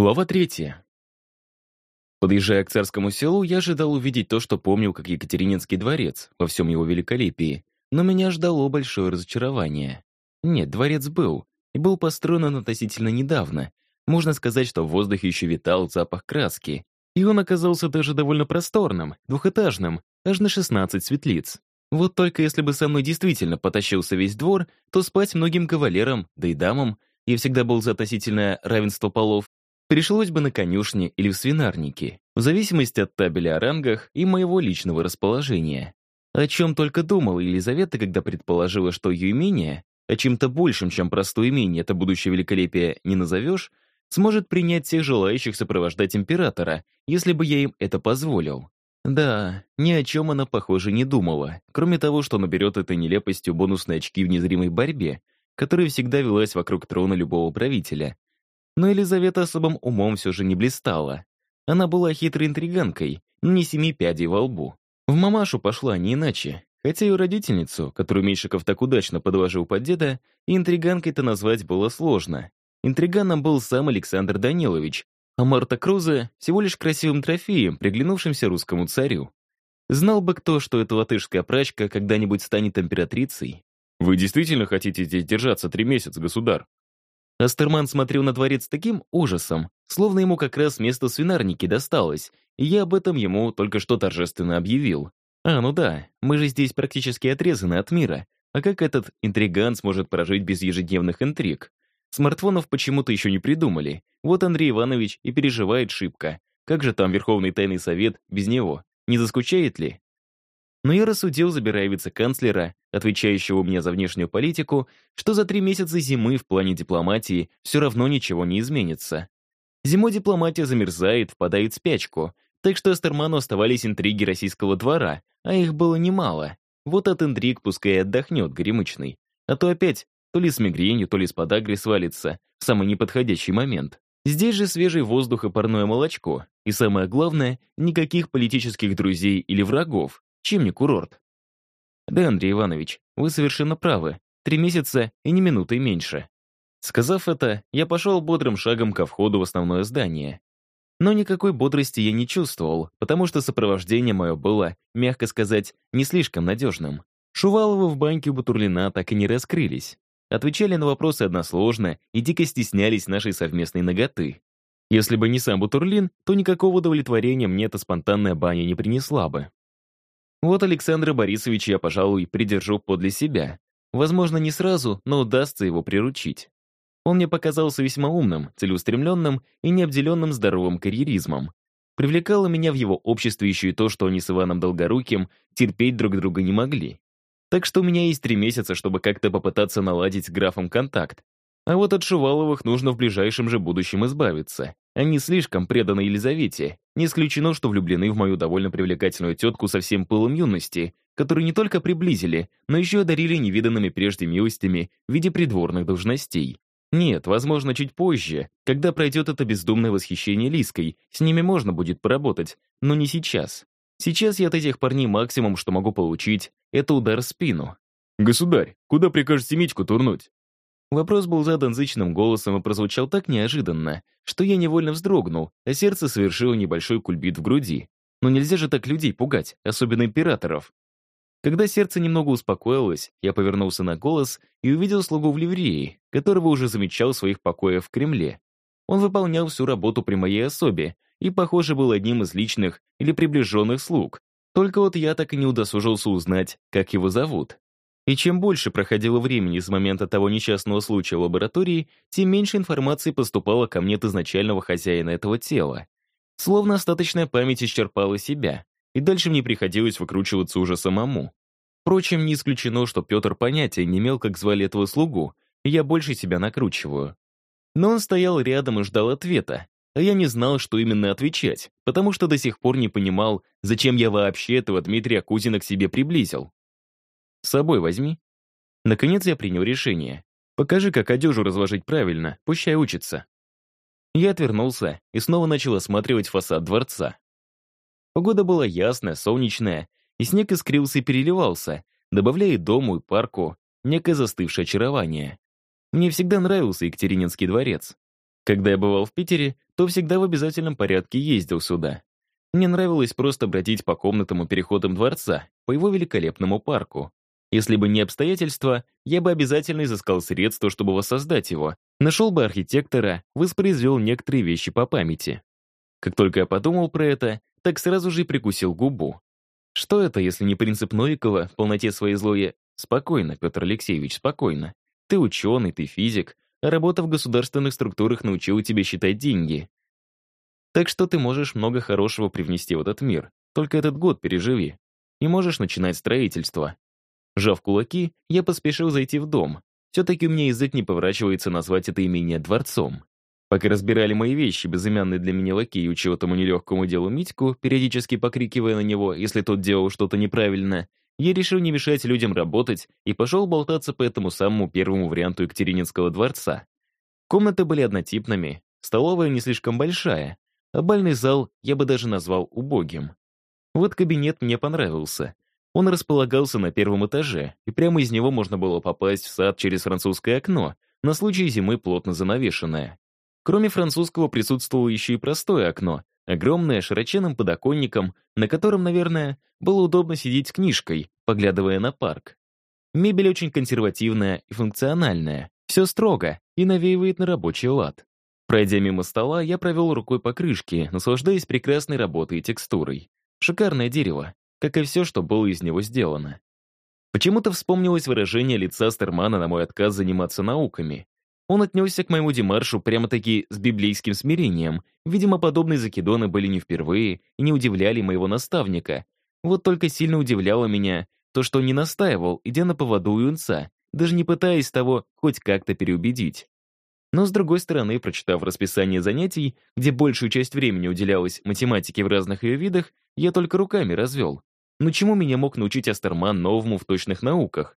Глава третья. Подъезжая к царскому селу, я ожидал увидеть то, что помнил как Екатерининский дворец во всем его великолепии, но меня ждало большое разочарование. Нет, дворец был, и был построен он относительно недавно. Можно сказать, что в воздухе еще витал запах краски. И он оказался даже довольно просторным, двухэтажным, аж на 16 светлиц. Вот только если бы со мной действительно потащился весь двор, то спать многим кавалерам, да и дамам, я всегда был за относительное равенство полов, Пришлось бы на конюшне или в свинарнике, в зависимости от табеля о рангах и моего личного расположения. О чем только думала Елизавета, когда предположила, что ее имение, о чем-то большем, чем простое имение, это будущее великолепие не назовешь, сможет принять всех желающих сопровождать императора, если бы я им это позволил. Да, ни о чем она, похоже, не думала, кроме того, что наберет этой нелепостью бонусные очки в незримой борьбе, которая всегда велась вокруг трона любого правителя, но Елизавета особым умом все же не блистала. Она была хитрой интриганкой, не семи пядей во лбу. В мамашу пошла не иначе. Хотя ее родительницу, которую Меньшиков так удачно подложил под деда, интриганкой-то назвать было сложно. Интриганом был сам Александр Данилович, а Марта Крузе всего лишь красивым трофеем, приглянувшимся русскому царю. Знал бы кто, что эта латышская прачка когда-нибудь станет императрицей. «Вы действительно хотите здесь держаться три месяца, государь?» Астерман смотрел на дворец таким ужасом, словно ему как раз место свинарники досталось, и я об этом ему только что торжественно объявил. А, ну да, мы же здесь практически отрезаны от мира. А как этот интриган сможет прожить без ежедневных интриг? Смартфонов почему-то еще не придумали. Вот Андрей Иванович и переживает шибко. Как же там Верховный Тайный Совет без него? Не заскучает ли? Но я рассудил, забирая вице-канцлера, отвечающего мне за внешнюю политику, что за три месяца зимы в плане дипломатии все равно ничего не изменится. Зимой дипломатия замерзает, впадает в спячку, так что Астерману оставались интриги российского двора, а их было немало. Вот от интриг пускай отдохнет горемычный. А то опять то ли с мигренью, то ли с подагрой свалится в самый неподходящий момент. Здесь же свежий воздух и парное молочко. И самое главное, никаких политических друзей или врагов, чем не курорт? Да, Андрей Иванович, вы совершенно правы. Три месяца и ни минуты меньше. Сказав это, я пошел бодрым шагом ко входу в основное здание. Но никакой бодрости я не чувствовал, потому что сопровождение мое было, мягко сказать, не слишком надежным. Шуваловы в банке у Батурлина так и не раскрылись. Отвечали на вопросы односложно и дико стеснялись нашей совместной ноготы. Если бы не сам Бутурлин, то никакого удовлетворения мне эта спонтанная баня не принесла бы. Вот Александра Борисовича я, пожалуй, придержу подле себя. Возможно, не сразу, но удастся его приручить. Он мне показался весьма умным, целеустремленным и необделенным здоровым карьеризмом. Привлекало меня в его обществе еще и то, что они с Иваном Долгоруким терпеть друг друга не могли. Так что у меня есть три месяца, чтобы как-то попытаться наладить с графом контакт. А вот от Шуваловых нужно в ближайшем же будущем избавиться. Они слишком преданы Елизавете. Не исключено, что влюблены в мою довольно привлекательную тетку со всем пылом юности, которую не только приблизили, но еще одарили невиданными прежде милостями в виде придворных должностей. Нет, возможно, чуть позже, когда пройдет это бездумное восхищение Лиской, с ними можно будет поработать, но не сейчас. Сейчас я от этих парней максимум, что могу получить, это удар в спину. «Государь, куда прикажете Митьку турнуть?» Вопрос был задан зычным голосом и прозвучал так неожиданно, что я невольно вздрогнул, а сердце совершило небольшой кульбит в груди. Но нельзя же так людей пугать, особенно императоров. Когда сердце немного успокоилось, я повернулся на голос и увидел слугу в ливреи, которого уже замечал в своих покоях в Кремле. Он выполнял всю работу при моей особе и, похоже, был одним из личных или приближенных слуг. Только вот я так и не удосужился узнать, как его зовут. И чем больше проходило времени с момента того несчастного случая в лаборатории, тем меньше информации поступало ко мне от изначального хозяина этого тела. Словно остаточная память исчерпала себя, и дальше мне приходилось выкручиваться уже самому. Впрочем, не исключено, что Петр понятия не имел, как звали этого слугу, и я больше себя накручиваю. Но он стоял рядом и ждал ответа, а я не знал, что именно отвечать, потому что до сих пор не понимал, зачем я вообще этого Дмитрия Кузина к себе приблизил. С собой возьми. Наконец я принял решение. Покажи, как одежу разложить правильно, пущай учится. Я отвернулся и снова начал осматривать фасад дворца. Погода была ясная, солнечная, и снег искрился и переливался, добавляя дому и парку некое застывшее очарование. Мне всегда нравился Екатерининский дворец. Когда я бывал в Питере, то всегда в обязательном порядке ездил сюда. Мне нравилось просто бродить по комнатам и переходам дворца, по его великолепному парку. Если бы не обстоятельства, я бы обязательно изыскал средства, чтобы воссоздать его, нашел бы архитектора, воспроизвел некоторые вещи по памяти. Как только я подумал про это, так сразу же и прикусил губу. Что это, если не принцип Новикова в полноте своей злое «Спокойно, Петр Алексеевич, спокойно. Ты ученый, ты физик, а работа в государственных структурах научила тебя считать деньги. Так что ты можешь много хорошего привнести в этот мир. Только этот год переживи. И можешь начинать строительство. Жав кулаки, я поспешил зайти в дом. Все-таки у меня язык не поворачивается назвать это имение дворцом. Пока разбирали мои вещи, безымянный для меня лакей учил этому нелегкому делу Митьку, периодически покрикивая на него, если тот делал что-то неправильно, я решил не мешать людям работать и пошел болтаться по этому самому первому варианту Екатерининского дворца. Комнаты были однотипными, столовая не слишком большая, а бальный зал я бы даже назвал убогим. Вот кабинет мне понравился. Он располагался на первом этаже, и прямо из него можно было попасть в сад через французское окно, на случай зимы плотно занавешенное. Кроме французского присутствовало еще и простое окно, огромное, широченным подоконником, на котором, наверное, было удобно сидеть с книжкой, поглядывая на парк. Мебель очень консервативная и функциональная, все строго и навеивает на рабочий лад. Пройдя мимо стола, я провел рукой по крышке, наслаждаясь прекрасной работой и текстурой. Шикарное дерево, как и все, что было из него сделано. Почему-то вспомнилось выражение лица Стермана на мой отказ заниматься науками. Он отнесся к моему демаршу прямо-таки с библейским смирением. Видимо, подобные закидоны были не впервые и не удивляли моего наставника. Вот только сильно удивляло меня то, что он не настаивал, идя на поводу у юнца, даже не пытаясь того хоть как-то переубедить. Но, с другой стороны, прочитав расписание занятий, где большую часть времени уделялось математике в разных ее видах, я только руками развел. Но чему меня мог научить Астерман новому в точных науках?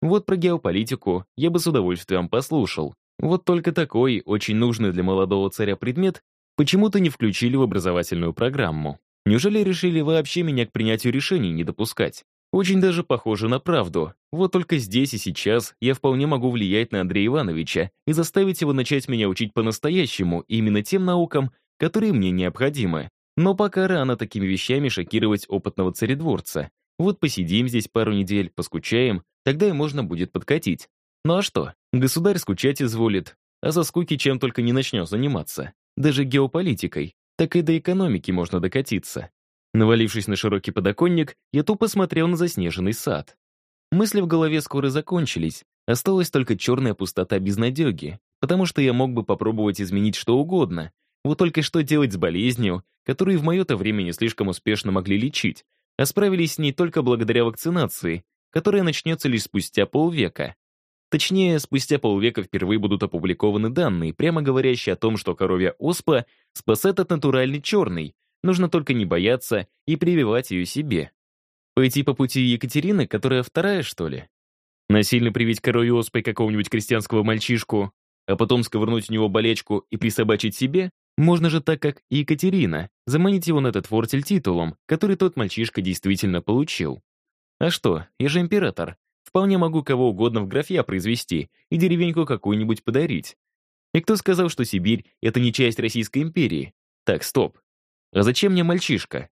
Вот про геополитику я бы с удовольствием послушал. Вот только такой, очень нужный для молодого царя предмет, почему-то не включили в образовательную программу. Неужели решили вообще меня к принятию решений не допускать? Очень даже похоже на правду. Вот только здесь и сейчас я вполне могу влиять на Андрея Ивановича и заставить его начать меня учить по-настоящему именно тем наукам, которые мне необходимы. Но пока рано такими вещами шокировать опытного царедворца. Вот посидим здесь пару недель, поскучаем, тогда и можно будет подкатить. Ну а что? Государь скучать изволит, а за скуки чем только не начнет заниматься. Даже геополитикой. Так и до экономики можно докатиться. Навалившись на широкий подоконник, я тупо смотрел на заснеженный сад. Мысли в голове скоро закончились, осталась только черная пустота безнадеги, потому что я мог бы попробовать изменить что угодно. Вот только что делать с болезнью, которую в мое-то время не слишком успешно могли лечить, а справились с ней только благодаря вакцинации, которая начнется лишь спустя полвека. Точнее, спустя полвека впервые будут опубликованы данные, прямо говорящие о том, что коровья оспа спасает от натуральной черной. Нужно только не бояться и прививать ее себе. Пойти по пути Екатерины, которая вторая, что ли? Насильно привить коровью оспой какого-нибудь крестьянского мальчишку, а потом сковырнуть у него болечку и присобачить себе? Можно же так, как и Екатерина, заманить его на этот фортель титулом, который тот мальчишка действительно получил. А что, я же император. Вполне могу кого угодно в графья произвести и деревеньку какую-нибудь подарить. И кто сказал, что Сибирь — это не часть Российской империи? Так, стоп. А зачем мне мальчишка?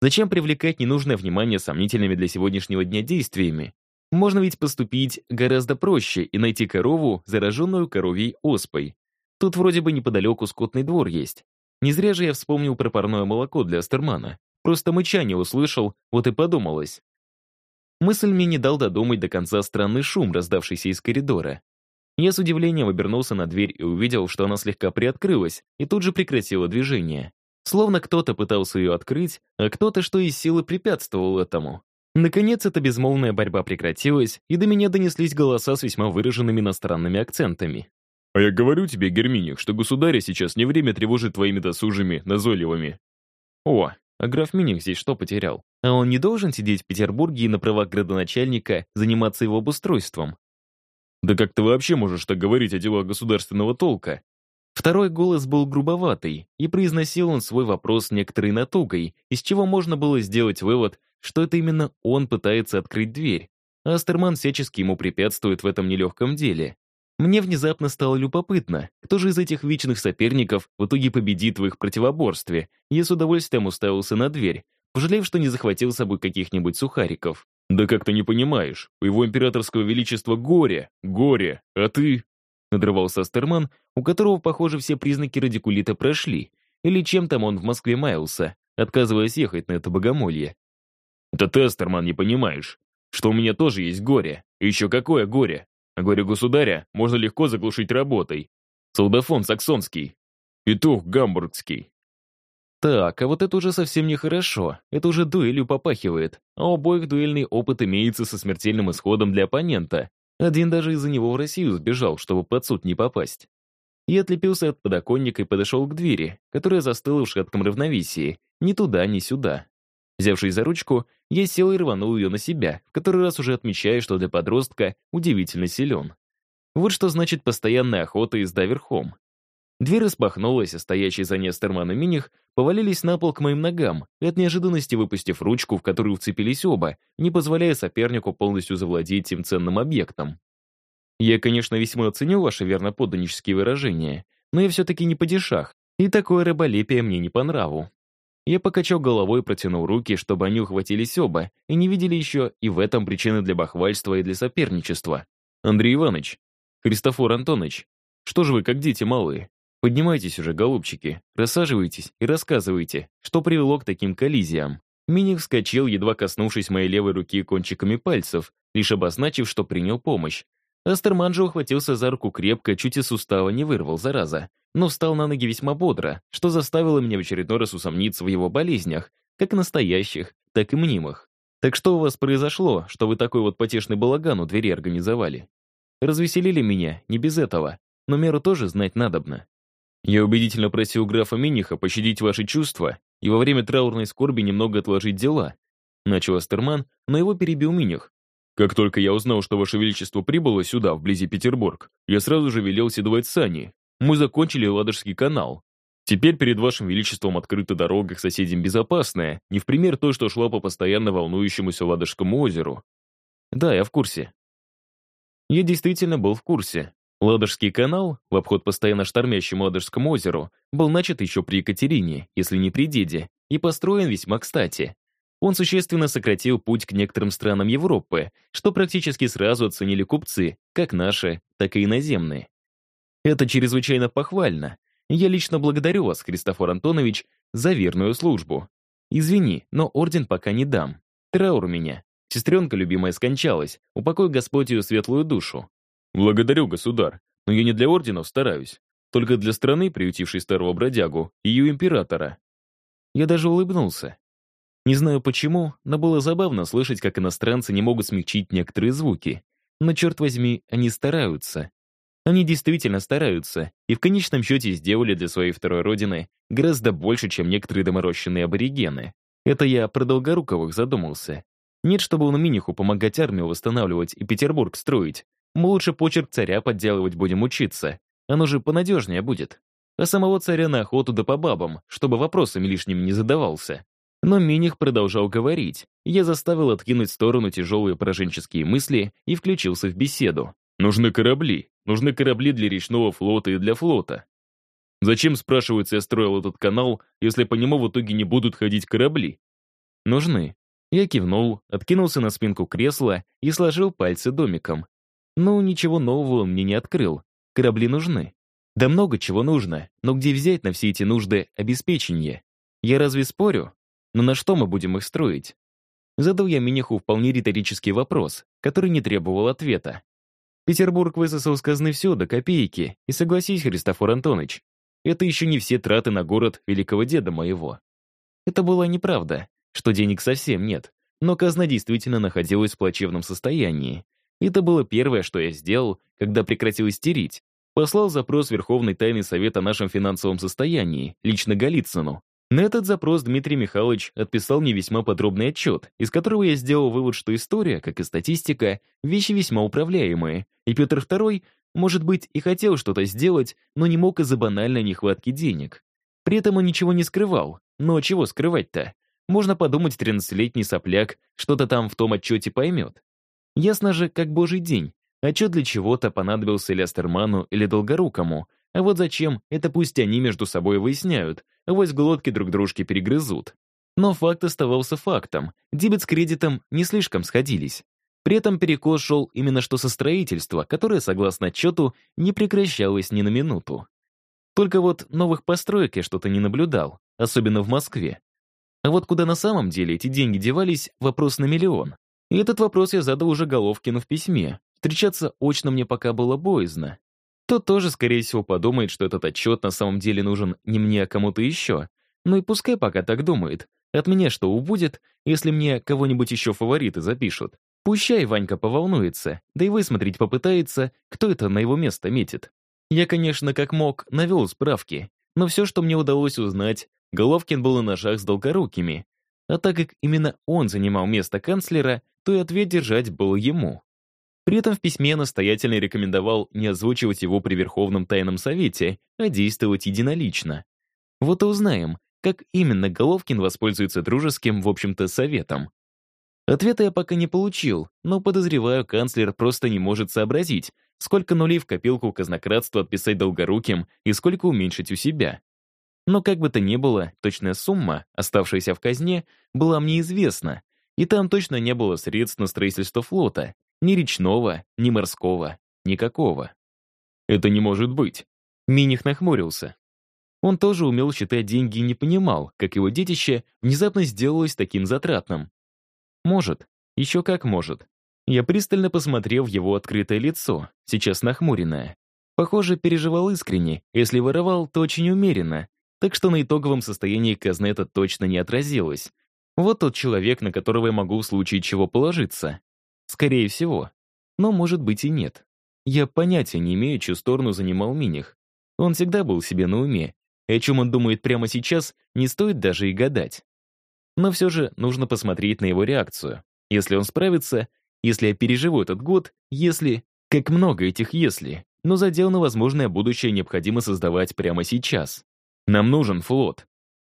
Зачем привлекать ненужное внимание сомнительными для сегодняшнего дня действиями? Можно ведь поступить гораздо проще и найти корову, зараженную коровьей оспой. Тут вроде бы неподалеку скотный двор есть. Не зря же я вспомнил про парное молоко для Астермана. Просто мычание услышал, вот и подумалось. Мысль мне не дал додумать до конца странный шум, раздавшийся из коридора. Я с удивлением обернулся на дверь и увидел, что она слегка приоткрылась, и тут же прекратила движение. Словно кто-то пытался ее открыть, а кто-то, что из силы, препятствовал этому. Наконец, эта безмолвная борьба прекратилась, и до меня донеслись голоса с весьма выраженными иностранными акцентами. А я говорю тебе, Герминик, что государя сейчас не время тревожить твоими досужими, назойливыми. О, а граф Миних здесь что потерял? А он не должен сидеть в Петербурге и на правах градоначальника заниматься его обустройством? Да как ты вообще можешь так говорить о делах государственного толка? Второй голос был грубоватый, и произносил он свой вопрос некоторой натугой, из чего можно было сделать вывод, что это именно он пытается открыть дверь, а Астерман всячески ему препятствует в этом нелегком деле. Мне внезапно стало любопытно, кто же из этих вечных соперников в итоге победит в их противоборстве. Я с удовольствием уставился на дверь, пожалев, что не захватил с собой каких-нибудь сухариков. «Да как ты не понимаешь, у его императорского величества горе, горе, а ты...» Надрывался Астерман, у которого, похоже, все признаки радикулита прошли, или чем там он в Москве маялся, отказываясь ехать на это богомолье. «Это ты, Астерман, не понимаешь, что у меня тоже есть горе, и еще какое горе. А горе государя можно легко заглушить работой. Солдафон саксонский, петух гамбургский, так, а вот это уже совсем нехорошо. Это уже дуэлью попахивает. А у обоих дуэльный опыт имеется со смертельным исходом для оппонента. Один даже из-за него в Россию сбежал, чтобы под суд не попасть. Я отлепился от подоконника и подошел к двери, которая застыла в шатком равновесии. Ни туда, ни сюда. Взявшись за ручку, я сел и рванул ее на себя, в который раз уже отмечаю, что для подростка удивительно силен. Вот что значит постоянная охота езда верхом. Дверь распахнулась, а стоящие за Нестерман и Миних повалились на пол к моим ногам, и от неожиданности выпустив ручку, в которую вцепились оба, не позволяя сопернику полностью завладеть тем ценным объектом. Я, конечно, весьма оценил ваши верноподданнические выражения, но я все-таки не падишах, и такое рыболепие мне не по нраву. Я покачал головой и протянул руки, чтобы они ухватились оба, и не видели еще и в этом причины для бахвальства и для соперничества. Андрей Иванович, Христофор Антонович, что же вы как дети малые? Поднимайтесь уже, голубчики, рассаживайтесь и рассказывайте, что привело к таким коллизиям. Миних вскочил, едва коснувшись моей левой руки кончиками пальцев, лишь обозначив, что принял помощь. Астерман же ухватился за руку крепко, чуть из сустава не вырвал, зараза, но встал на ноги весьма бодро, что заставило меня в очередной раз усомниться в его болезнях, как настоящих, так и мнимых. Так что у вас произошло, что вы такой вот потешный балаган у двери организовали? Развеселили меня, не без этого, но меру тоже знать надобно. Я убедительно просил графа Миниха пощадить ваши чувства и во время траурной скорби немного отложить дела. Начал Астерман, но его перебил Миних. Как только я узнал, что ваше величество прибыло сюда, вблизи Петербург, я сразу же велел седлать сани. Мы закончили Ладожский канал. Теперь перед вашим величеством открыта дорога к соседям безопасная, не в пример той, что шла по постоянно волнующемуся Ладожскому озеру. Да, я в курсе. Я действительно был в курсе. Ладожский канал, в обход постоянно штормящему Ладожскому озеру, был начат еще при Екатерине, если не при деде, и построен весьма кстати. Он существенно сократил путь к некоторым странам Европы, что практически сразу оценили купцы, как наши, так и иноземные. Это чрезвычайно похвально. Я лично благодарю вас, Христофор Антонович, за верную службу. Извини, но орден пока не дам. Траур меня. Сестренка любимая скончалась, упокой Господь ее светлую душу. «Благодарю, государь, но я не для орденов стараюсь, только для страны, приютившей старого бродягу, и ее императора». Я даже улыбнулся. Не знаю почему, но было забавно слышать, как иностранцы не могут смягчить некоторые звуки. Но, черт возьми, они стараются. Они действительно стараются, и в конечном счете сделали для своей второй родины гораздо больше, чем некоторые доморощенные аборигены. Это я про Долгоруковых задумался. Нет, чтобы он Миниху помогать армию восстанавливать и Петербург строить, мы лучше почерк царя подделывать будем учиться. Оно же понадежнее будет. А самого царя на охоту да по бабам, чтобы вопросами лишними не задавался. Но Миних продолжал говорить. Я заставил откинуть в сторону тяжелые пораженческие мысли и включился в беседу. «Нужны корабли. Нужны корабли для речного флота и для флота. Зачем, спрашивается, я строил этот канал, если по нему в итоге не будут ходить корабли? Нужны. Я кивнул, откинулся на спинку кресла и сложил пальцы домиком. Ну, ничего нового он мне не открыл. Корабли нужны. Да много чего нужно, но где взять на все эти нужды обеспечение? Я разве спорю? Но на что мы будем их строить? Задал я Миниху вполне риторический вопрос, который не требовал ответа. Петербург высосал с казны все до копейки, и согласись, Христофор Антонович, это еще не все траты на город великого деда моего. Это была неправда, что денег совсем нет, но казна действительно находилась в плачевном состоянии, это было первое, что я сделал, когда прекратил истерить. Послал запрос в Верховный Тайный Совет о нашем финансовом состоянии, лично Голицыну. На этот запрос Дмитрий Михайлович отписал мне весьма подробный отчет, из которого я сделал вывод, что история, как и статистика, вещи весьма управляемые, и Петр II, может быть, и хотел что-то сделать, но не мог из-за банальной нехватки денег. При этом он ничего не скрывал. Но чего скрывать-то? Можно подумать, 13-летний сопляк что-то там в том отчете поймет. Ясно же, как божий день. Чё для чего-то понадобился Лястерману или Долгорукому, а вот зачем, это пусть они между собой выясняют, а вось глотки друг дружки перегрызут. Но факт оставался фактом. Дебет с кредитом не слишком сходились. При этом перекос шел именно что со строительства, которое, согласно отчету, не прекращалось ни на минуту. Только вот новых построек я что-то не наблюдал, особенно в Москве. А вот куда на самом деле эти деньги девались, вопрос на миллион. И этот вопрос я задал уже Головкину в письме. Встречаться очно мне пока было боязно. Тот тоже, скорее всего, подумает, что этот отчет на самом деле нужен не мне, а кому-то еще. Ну и пускай пока так думает. От меня что убудет, если мне кого-нибудь еще фавориты запишут? Пущай Ванька поволнуется, да и высмотреть попытается, кто это на его место метит. Я, конечно, как мог, навел справки, но все, что мне удалось узнать, Головкин был на ножах с долгорукими. А так как именно он занимал место канцлера, то и ответ держать был ему. При этом в письме настоятельно рекомендовал не озвучивать его при Верховном Тайном Совете, а действовать единолично. Вот и узнаем, как именно Головкин воспользуется дружеским, в общем-то, советом. Ответа я пока не получил, но подозреваю, канцлер просто не может сообразить, сколько нулей в копилку казнократства отписать долгоруким и сколько уменьшить у себя. Но как бы то ни было, точная сумма, оставшаяся в казне, была мне известна, и там точно не было средств на строительство флота, ни речного, ни морского, никакого. «Это не может быть!» Миних нахмурился. Он тоже умел считать деньги и не понимал, как его детище внезапно сделалось таким затратным. Может, еще как может. Я пристально посмотрел в его открытое лицо, сейчас нахмуренное. Похоже, переживал искренне, если воровал, то очень умеренно, так что на итоговом состоянии казны это точно не отразилось. Вот тот человек, на которого я могу в случае чего положиться. Скорее всего. Но может быть и нет. Я понятия не имею, чью сторону занимал Миних. Он всегда был себе на уме, и о чем он думает прямо сейчас, не стоит даже и гадать. Но все же нужно посмотреть на его реакцию. Если он справится, если я переживу этот год, если... Как много этих «если». Но задел на возможное будущее необходимо создавать прямо сейчас. Нам нужен флот.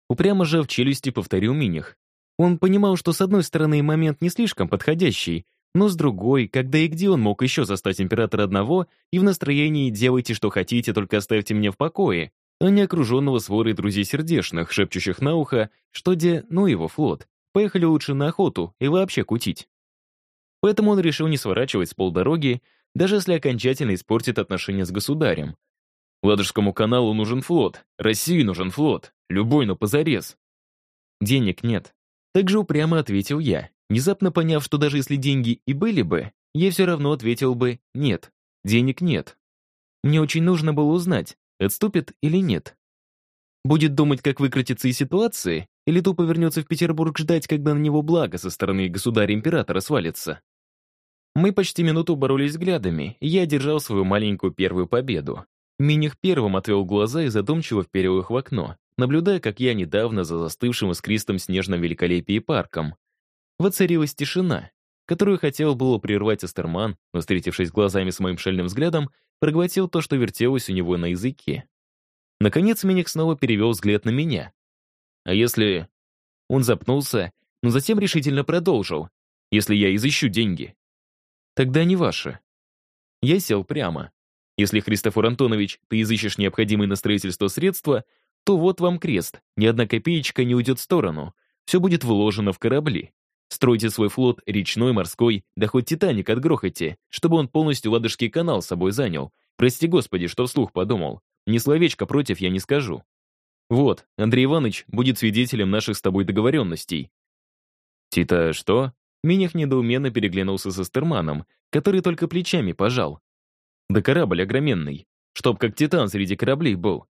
Упрямо же в челюсти повторил Миних. Он понимал, что с одной стороны момент не слишком подходящий, но с другой, когда и где он мог еще застать императора одного и в настроении «делайте, что хотите, только оставьте меня в покое», а не окруженного сворой друзей сердешных, шепчущих на ухо, что где, ну его флот, поехали лучше на охоту и вообще кутить. Поэтому он решил не сворачивать с полдороги, даже если окончательно испортит отношения с государем. Ладожскому каналу нужен флот, России нужен флот, любой, но позарез. Денег нет. Так же упрямо ответил я, внезапно поняв, что даже если деньги и были бы, я все равно ответил бы «нет, денег нет». Мне очень нужно было узнать, Отступит или нет? Будет думать, как выкрутиться из ситуации, или тупо вернется в Петербург ждать, когда на него благо со стороны государя-императора свалится? Мы почти минуту боролись взглядами, и я одержал свою маленькую первую победу. Миних первым отвел глаза и задумчиво вперил их в окно, наблюдая, как я недавно за застывшим искристым снежном великолепии парком. Воцарилась тишина, которую хотел было прервать Астерман, но, встретившись глазами с моим шальным взглядом, проглотил то, что вертелось у него на языке. Наконец Миник снова перевел взгляд на меня. «А если...» Он запнулся, но затем решительно продолжил. «Если я изыщу деньги?» «Тогда не ваши». Я сел прямо. «Если, Христофор Антонович, ты изыщешь необходимые на строительство средства, то вот вам крест, ни одна копеечка не уйдет в сторону. Все будет вложено в корабли. Стройте свой флот речной, морской, да хоть Титаник отгрохайте, чтобы он полностью Ладожский канал собой занял. Прости господи, что вслух подумал. Ни словечко против я не скажу. Вот, Андрей Иванович будет свидетелем наших с тобой договоренностей. Тита что? Минях недоуменно переглянулся со Стерманом, который только плечами пожал. Да корабль огроменный, чтоб как Титан среди кораблей был.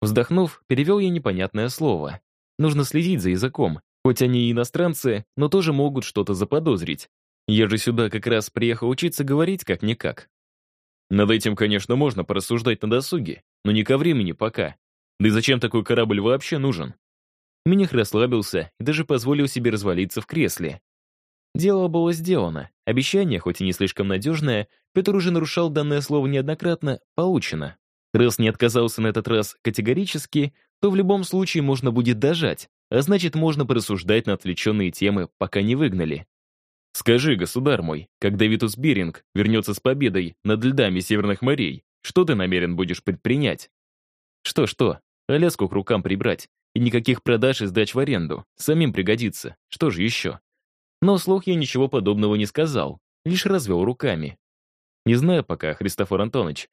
Вздохнув, перевел я непонятное слово. Нужно следить за языком, Хоть они и иностранцы, но тоже могут что-то заподозрить. Я же сюда как раз приехал учиться говорить как-никак. Над этим, конечно, можно порассуждать на досуге, но не ко времени пока. Да и зачем такой корабль вообще нужен? Миних расслабился и даже позволил себе развалиться в кресле. Дело было сделано. Обещание, хоть и не слишком надежное, Петр уже нарушал данное слово неоднократно, получено. Раз не отказался на этот раз категорически, то в любом случае можно будет дожать, а значит, можно порассуждать на отвлеченные темы, пока не выгнали. Скажи, государь мой, когда Витус Беринг вернется с победой над льдами Северных морей, что ты намерен будешь предпринять? Что-что, Аляску к рукам прибрать, и никаких продаж и сдач в аренду, самим пригодится, что же еще? Но вслух я ничего подобного не сказал, лишь развел руками. Не знаю пока, Христофор Антонович.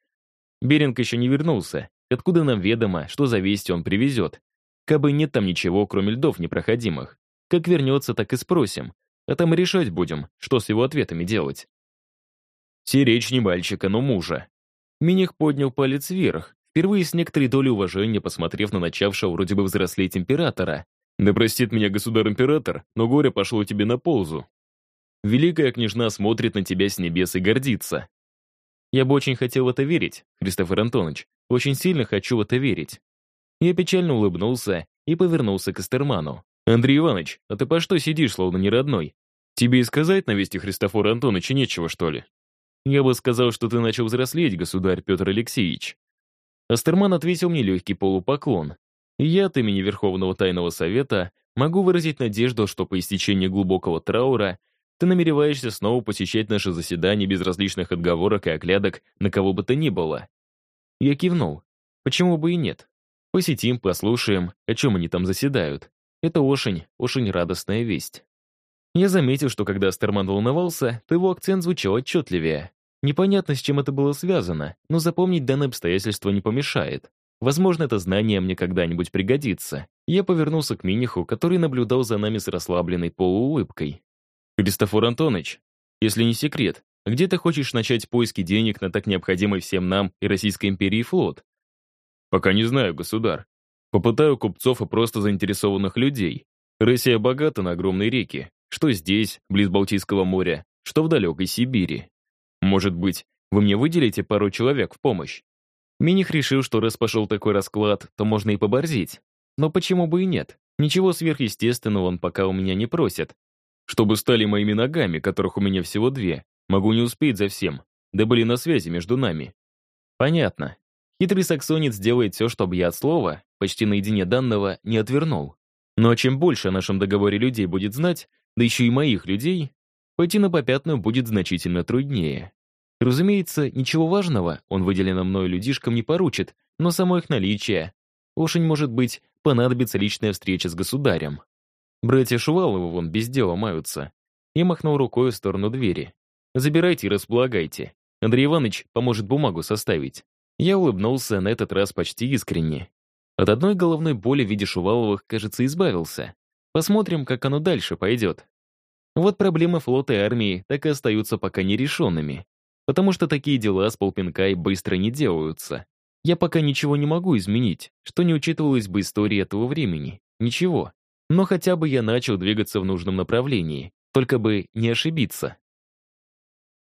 Беринг еще не вернулся, откуда нам ведомо, что за вести он привезет. Кабы нет там ничего, кроме льдов непроходимых. Как вернется, так и спросим. А там и решать будем, что с его ответами делать. Все речь не мальчика, но мужа. Миних поднял палец вверх, впервые с некоторой долей уважения посмотрев на начавшего вроде бы взрослеть императора. «Да простит меня государь-император, но горе пошло тебе на ползу. Великая княжна смотрит на тебя с небес и гордится». «Я бы очень хотел в это верить, Христофор Антонович. Очень сильно хочу в это верить». Я печально улыбнулся и повернулся к Эстерману. «Андрей Иванович, а ты по что сидишь, словно не родной? Тебе и сказать на вести Христофора Антоновича нечего, что ли?» «Я бы сказал, что ты начал взрослеть, государь Петр Алексеевич». Астерман ответил мне легкий полупоклон. Я от имени Верховного Тайного Совета могу выразить надежду, что по истечении глубокого траура ты намереваешься снова посещать наше заседание без различных отговорок и оглядок на кого бы то ни было. Я кивнул. Почему бы и нет? Посетим, послушаем, о чем они там заседают. Это очень, очень радостная весть. Я заметил, что когда Астерман волновался, то его акцент звучал отчетливее. Непонятно, с чем это было связано, но запомнить данное обстоятельство не помешает. Возможно, это знание мне когда-нибудь пригодится. Я повернулся к Миниху, который наблюдал за нами с расслабленной полуулыбкой. «Христофор Антонович, если не секрет, где ты хочешь начать поиски денег на так необходимый всем нам и Российской империи флот?» «Пока не знаю, государь. Попытаю купцов и просто заинтересованных людей. Россия богата на огромные реки, что здесь, близ Балтийского моря, что в далекой Сибири. Может быть, вы мне выделите пару человек в помощь? Миних решил, что раз пошел такой расклад, то можно и поборзить. Но почему бы и нет? Ничего сверхъестественного он пока у меня не просит. Чтобы стали моими ногами, которых у меня всего две, могу не успеть за всем, да были на связи между нами. Понятно. Хитрый саксонец делает все, чтобы я от слова, почти наедине данного, не отвернул. Но чем больше о нашем договоре людей будет знать, да еще и моих людей, пойти на попятную будет значительно труднее. Разумеется, ничего важного он выделенным мною людишкам не поручит, но само их наличие. Очень, может быть, понадобится личная встреча с государем. Братья Шуваловы вон без дела маются. Я махнул рукой в сторону двери. «Забирайте и располагайте. Андрей Иванович поможет бумагу составить». Я улыбнулся на этот раз почти искренне. От одной головной боли в виде Шуваловых, кажется, избавился. Посмотрим, как оно дальше пойдет. Вот проблемы флота и армии так и остаются пока нерешенными. Потому что такие дела с полпинка и быстро не делаются. Я пока ничего не могу изменить, что не учитывалось бы истории этого времени. Ничего. Но хотя бы я начал двигаться в нужном направлении, только бы не ошибиться.